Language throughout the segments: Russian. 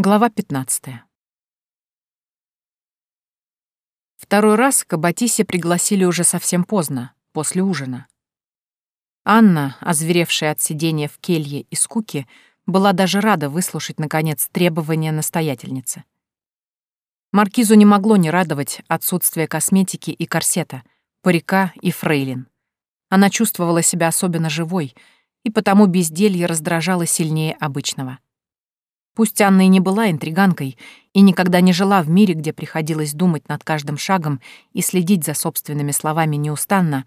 Глава 15. Второй раз к Аббатисе пригласили уже совсем поздно, после ужина. Анна, озверевшая от сидения в келье и скуки, была даже рада выслушать, наконец, требования настоятельницы. Маркизу не могло не радовать отсутствие косметики и корсета, парика и фрейлин. Она чувствовала себя особенно живой, и потому безделье раздражало сильнее обычного. Пусть Анна и не была интриганкой и никогда не жила в мире, где приходилось думать над каждым шагом и следить за собственными словами неустанно,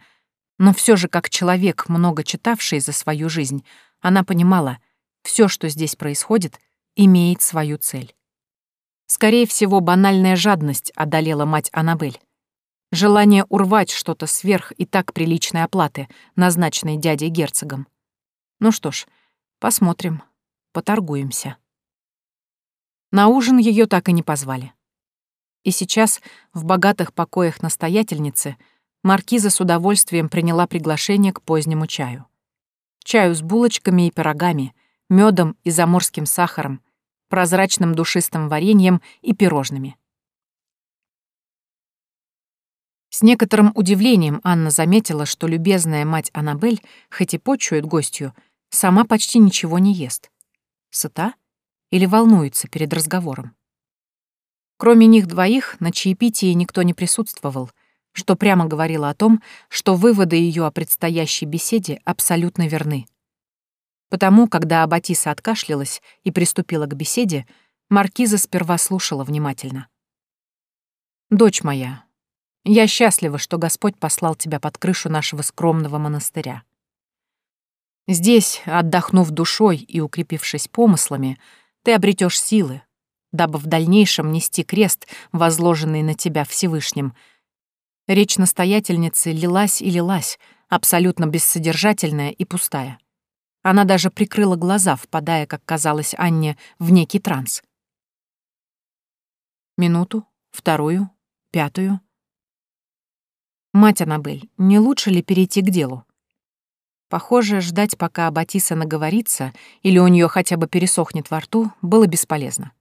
но все же как человек, много читавший за свою жизнь, она понимала, все, что здесь происходит, имеет свою цель. Скорее всего, банальная жадность одолела мать Аннабель. Желание урвать что-то сверх и так приличной оплаты, назначенной дядей герцогом. Ну что ж, посмотрим, поторгуемся. На ужин ее так и не позвали. И сейчас, в богатых покоях настоятельницы, маркиза с удовольствием приняла приглашение к позднему чаю. Чаю с булочками и пирогами, медом и заморским сахаром, прозрачным душистым вареньем и пирожными. С некоторым удивлением Анна заметила, что любезная мать Аннабель, хоть и почует гостью, сама почти ничего не ест. Сыта? Или волнуется перед разговором. Кроме них двоих, на чаепитии никто не присутствовал, что прямо говорило о том, что выводы ее о предстоящей беседе абсолютно верны. Потому, когда Аббатиса откашлялась и приступила к беседе, Маркиза сперва слушала внимательно. «Дочь моя, я счастлива, что Господь послал тебя под крышу нашего скромного монастыря. Здесь, отдохнув душой и укрепившись помыслами, ты обретешь силы, дабы в дальнейшем нести крест, возложенный на тебя Всевышним. Речь настоятельницы лилась и лилась, абсолютно бессодержательная и пустая. Она даже прикрыла глаза, впадая, как казалось Анне, в некий транс. Минуту, вторую, пятую. «Мать Аннабель, не лучше ли перейти к делу?» Похоже, ждать, пока Аббатиса наговорится или у нее хотя бы пересохнет во рту, было бесполезно.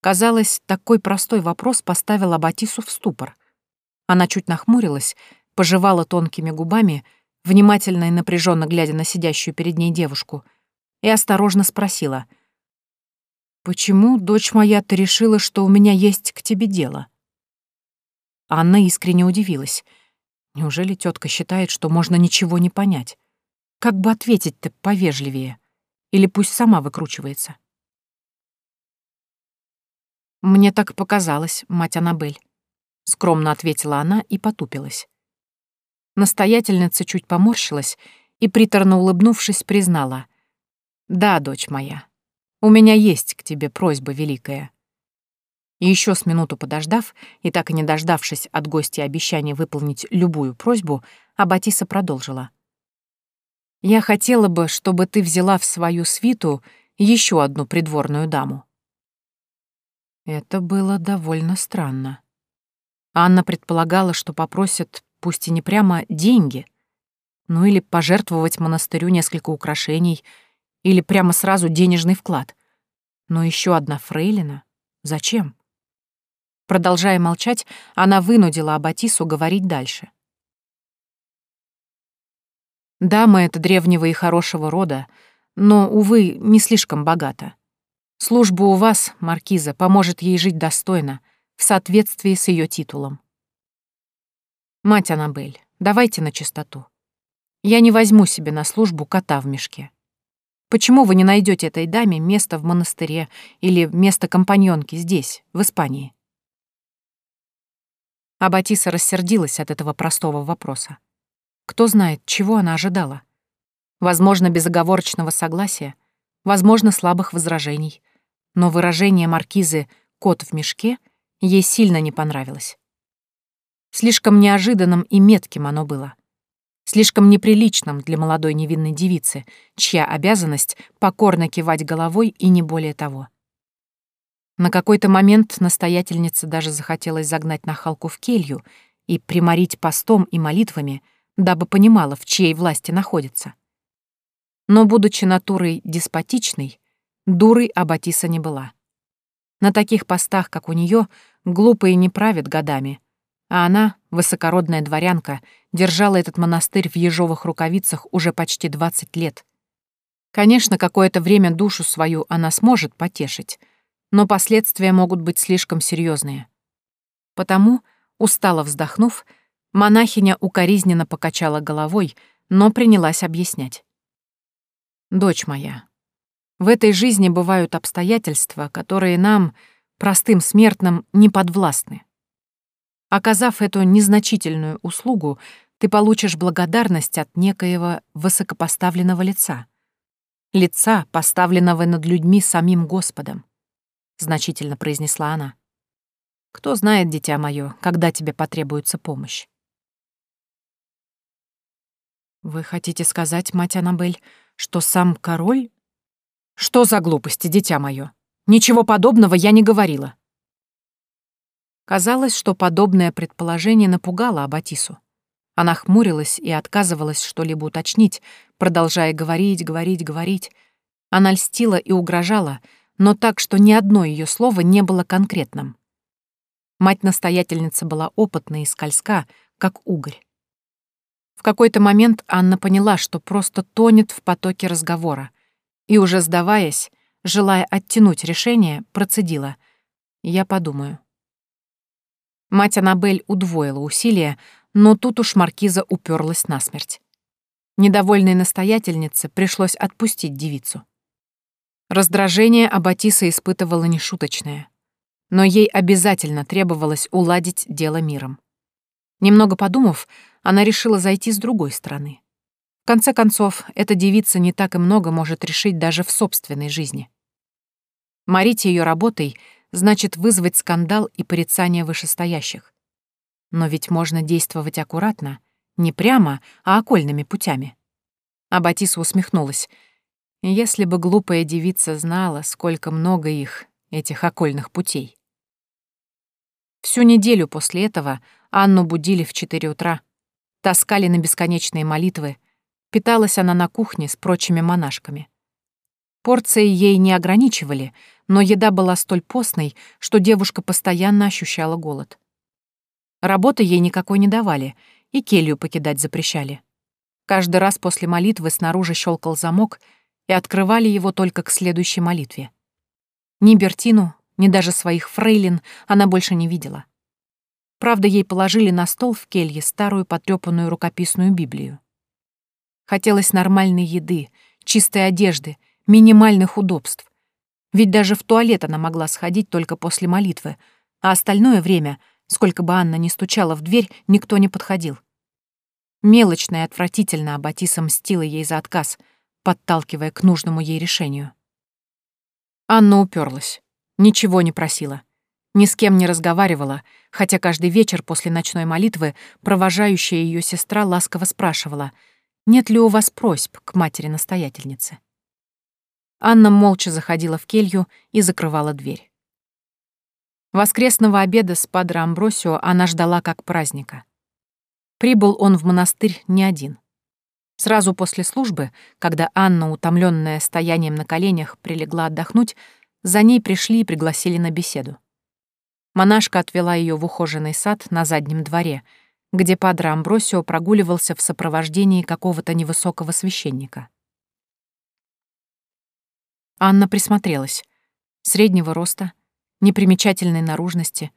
Казалось, такой простой вопрос поставил Аббатису в ступор. Она чуть нахмурилась, пожевала тонкими губами, внимательно и напряженно глядя на сидящую перед ней девушку, и осторожно спросила. «Почему, дочь моя, ты решила, что у меня есть к тебе дело?» Анна искренне удивилась — Неужели тетка считает, что можно ничего не понять? Как бы ответить-то повежливее? Или пусть сама выкручивается? «Мне так показалось, мать Аннабель», — скромно ответила она и потупилась. Настоятельница чуть поморщилась и, приторно улыбнувшись, признала. «Да, дочь моя, у меня есть к тебе просьба великая. И еще с минуту подождав и так и не дождавшись от гостя обещания выполнить любую просьбу, Аббатиса продолжила. «Я хотела бы, чтобы ты взяла в свою свиту еще одну придворную даму». Это было довольно странно. Анна предполагала, что попросят, пусть и не прямо, деньги, ну или пожертвовать монастырю несколько украшений, или прямо сразу денежный вклад. Но еще одна фрейлина? Зачем? Продолжая молчать, она вынудила Аббатису говорить дальше. Дама эта древнего и хорошего рода, но, увы, не слишком богата. Служба у вас, Маркиза, поможет ей жить достойно, в соответствии с ее титулом. Мать Аннабель, давайте на чистоту. Я не возьму себе на службу кота в мешке. Почему вы не найдете этой даме место в монастыре или место компаньонки здесь, в Испании? А Батиса рассердилась от этого простого вопроса. Кто знает, чего она ожидала? Возможно, безоговорочного согласия, возможно, слабых возражений. Но выражение маркизы «кот в мешке» ей сильно не понравилось. Слишком неожиданным и метким оно было. Слишком неприличным для молодой невинной девицы, чья обязанность — покорно кивать головой и не более того. На какой-то момент настоятельнице даже захотелось загнать нахалку в келью и приморить постом и молитвами, дабы понимала, в чьей власти находится. Но, будучи натурой деспотичной, Дурой Аббатиса не была. На таких постах, как у нее, глупые не правят годами, а она, высокородная дворянка, держала этот монастырь в ежовых рукавицах уже почти 20 лет. Конечно, какое-то время душу свою она сможет потешить, но последствия могут быть слишком серьезные. Потому, устало вздохнув, монахиня укоризненно покачала головой, но принялась объяснять. «Дочь моя, в этой жизни бывают обстоятельства, которые нам, простым смертным, не подвластны. Оказав эту незначительную услугу, ты получишь благодарность от некоего высокопоставленного лица. Лица, поставленного над людьми самим Господом, — значительно произнесла она. Кто знает, дитя мое, когда тебе потребуется помощь. Вы хотите сказать, мать Аннабель, что сам король? Что за глупости, дитя мое? Ничего подобного я не говорила. Казалось, что подобное предположение напугало Абатису. Она хмурилась и отказывалась что-либо уточнить, продолжая говорить, говорить, говорить. Она льстила и угрожала, но так, что ни одно ее слово не было конкретным. Мать-настоятельница была опытна и скользка, как угорь. В какой-то момент Анна поняла, что просто тонет в потоке разговора, и уже сдаваясь, желая оттянуть решение, процедила. «Я подумаю». Мать Аннабель удвоила усилия, но тут уж маркиза уперлась насмерть. Недовольной настоятельнице пришлось отпустить девицу. Раздражение Аббатиса испытывала нешуточное, но ей обязательно требовалось уладить дело миром. Немного подумав, она решила зайти с другой стороны. В конце концов, эта девица не так и много может решить даже в собственной жизни. Морить ее работой — значит вызвать скандал и порицание вышестоящих. Но ведь можно действовать аккуратно, не прямо, а окольными путями. А Батиса усмехнулась. Если бы глупая девица знала, сколько много их, этих окольных путей. Всю неделю после этого Анну будили в четыре утра, таскали на бесконечные молитвы, питалась она на кухне с прочими монашками. Порции ей не ограничивали, но еда была столь постной, что девушка постоянно ощущала голод. Работы ей никакой не давали, и келью покидать запрещали. Каждый раз после молитвы снаружи щелкал замок, и открывали его только к следующей молитве. Ни Бертину, ни даже своих фрейлин она больше не видела. Правда, ей положили на стол в келье старую потрёпанную рукописную Библию. Хотелось нормальной еды, чистой одежды минимальных удобств. Ведь даже в туалет она могла сходить только после молитвы, а остальное время, сколько бы Анна ни стучала в дверь, никто не подходил. Мелочно и отвратительно Аббатиса мстила ей за отказ, подталкивая к нужному ей решению. Анна уперлась, ничего не просила, ни с кем не разговаривала, хотя каждый вечер после ночной молитвы провожающая ее сестра ласково спрашивала, нет ли у вас просьб к матери-настоятельнице. Анна молча заходила в келью и закрывала дверь. Воскресного обеда с Падре Амбросио она ждала как праздника. Прибыл он в монастырь не один. Сразу после службы, когда Анна, утомленная стоянием на коленях, прилегла отдохнуть, за ней пришли и пригласили на беседу. Монашка отвела ее в ухоженный сад на заднем дворе, где Падре Амбросио прогуливался в сопровождении какого-то невысокого священника. Анна присмотрелась. Среднего роста, непримечательной наружности,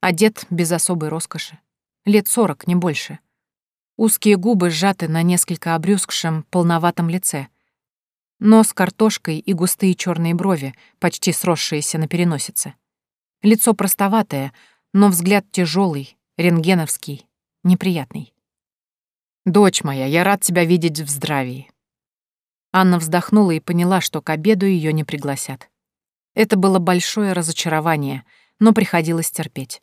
одет без особой роскоши. Лет сорок, не больше. Узкие губы сжаты на несколько обрюзгшем, полноватом лице. Нос картошкой и густые черные брови, почти сросшиеся на переносице. Лицо простоватое, но взгляд тяжелый, рентгеновский, неприятный. «Дочь моя, я рад тебя видеть в здравии. Анна вздохнула и поняла, что к обеду ее не пригласят. Это было большое разочарование, но приходилось терпеть.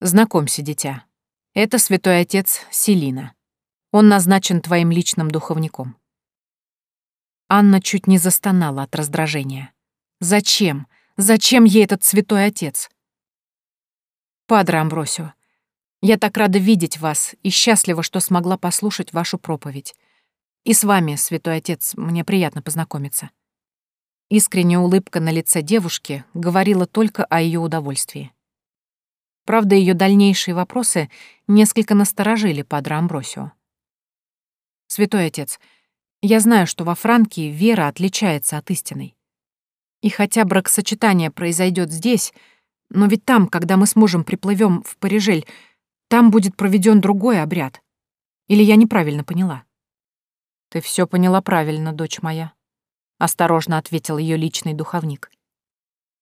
«Знакомься, дитя. Это святой отец Селина. Он назначен твоим личным духовником». Анна чуть не застонала от раздражения. «Зачем? Зачем ей этот святой отец?» «Падре Амбросио, я так рада видеть вас и счастлива, что смогла послушать вашу проповедь. И с вами, святой отец, мне приятно познакомиться. Искренняя улыбка на лице девушки говорила только о ее удовольствии. Правда, ее дальнейшие вопросы несколько насторожили Падре Амбросио. «Святой отец, я знаю, что во Франкии вера отличается от истинной. И хотя бракосочетание произойдет здесь, но ведь там, когда мы с мужем приплывем в Парижель, там будет проведен другой обряд. Или я неправильно поняла? Ты все поняла правильно, дочь моя, осторожно ответил ее личный духовник.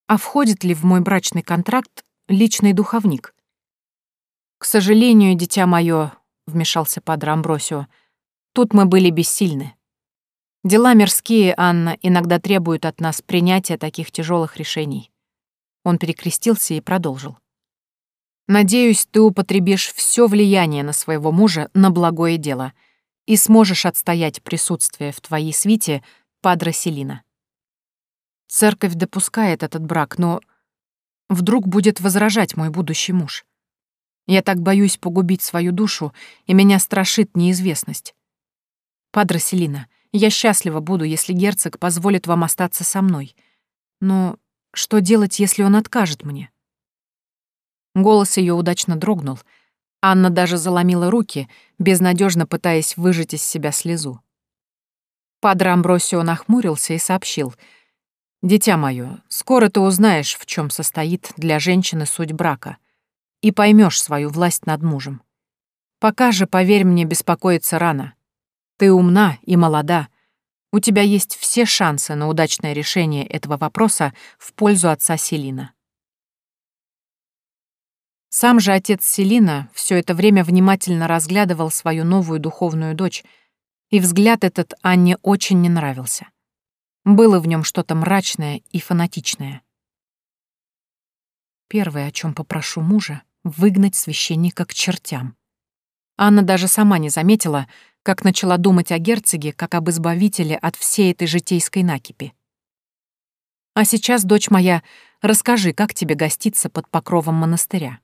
А входит ли в мой брачный контракт личный духовник? К сожалению, дитя мое, вмешался падре Амбросио, тут мы были бессильны. Дела мирские, Анна, иногда требуют от нас принятия таких тяжелых решений. Он перекрестился и продолжил. Надеюсь, ты употребишь все влияние на своего мужа на благое дело и сможешь отстоять присутствие в твоей свите Падре Селина. Церковь допускает этот брак, но вдруг будет возражать мой будущий муж. Я так боюсь погубить свою душу, и меня страшит неизвестность. Падре Селина, я счастлива буду, если герцог позволит вам остаться со мной. Но что делать, если он откажет мне? Голос ее удачно дрогнул. Анна даже заломила руки, безнадежно пытаясь выжать из себя слезу. Падре Амбросио нахмурился и сообщил. «Дитя мое, скоро ты узнаешь, в чем состоит для женщины суть брака, и поймешь свою власть над мужем. Пока же, поверь мне, беспокоиться рано. Ты умна и молода. У тебя есть все шансы на удачное решение этого вопроса в пользу отца Селина. Сам же отец Селина все это время внимательно разглядывал свою новую духовную дочь, и взгляд этот Анне очень не нравился. Было в нем что-то мрачное и фанатичное. Первое, о чем попрошу мужа, — выгнать священника к чертям. Анна даже сама не заметила, как начала думать о герцоге как об избавителе от всей этой житейской накипи. А сейчас, дочь моя, расскажи, как тебе гоститься под покровом монастыря.